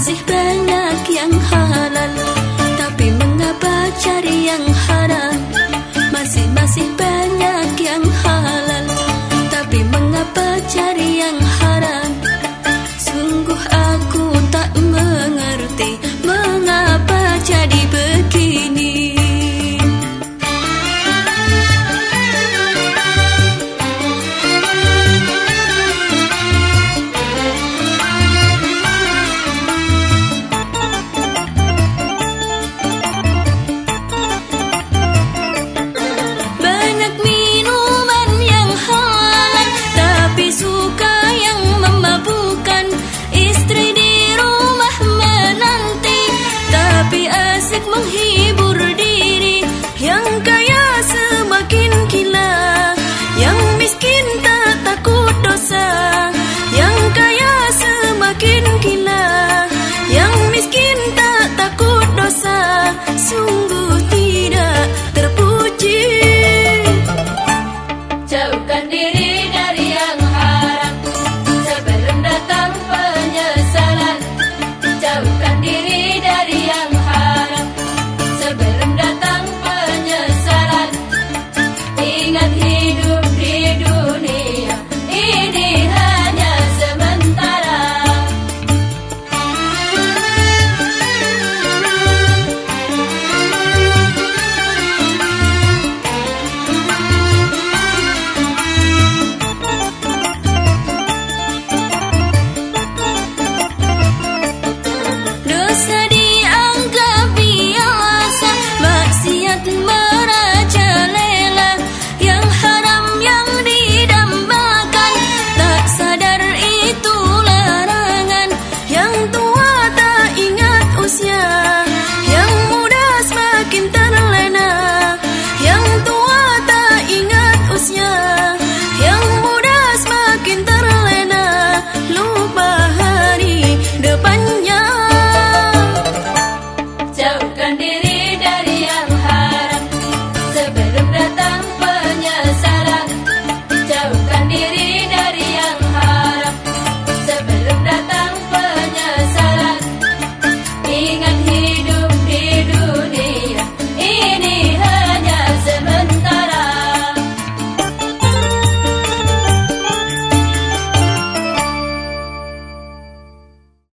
Masih banyak yang halal Tapi mengapa cari yang halal نفسك مهيب Ingat hidup di dunia ini hanya sementara. Dosa